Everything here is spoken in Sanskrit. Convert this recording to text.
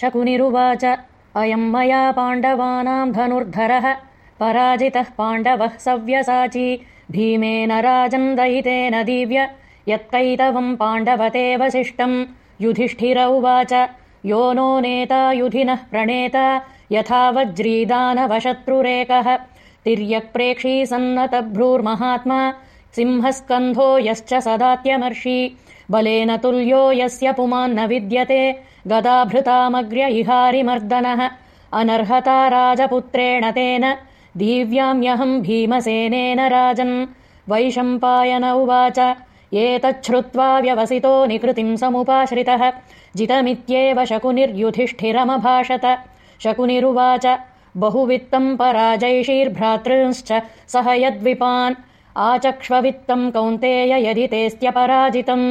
शकुनिरुवाच। अयम् मया पाण्डवानाम् धनुर्धरः पराजितः पाण्डवः सव्यसाची। भीमेन राजन्दयितेन दिव्य यत्कैतवम् युधिष्ठिर उवाच यो नो नेता युधिनः प्रणेता यथा वज्रीदानवशत्रुरेकः। तिर्यक्प्रेक्षी सन्नतभ्रूर्महात्मा सिंहस्कन्धो यश्च सदात्यमर्षि बलेन तुल्यो यस्य पुमान्न विद्यते गदाभृतामग्र्य इहारिमर्दनः। अनर्हता राजपुत्रेण तेन दीव्याम्यहम् भीमसेनेन राजन्। वैशम्पायन उवाच एतच्छ्रुत्वा व्यवसितो निकृतिम् समुपाश्रितः। जितमित्येव शकुनिर्युधिष्ठिरमभाषत। शकुनिरुवाच बहुवित्तम् पराजैषीर्भ्रातृंश्च सह यद्विपान् आचक्ष्ववित्तम् कौन्तेय यदि तेऽस्त्यपराजितम्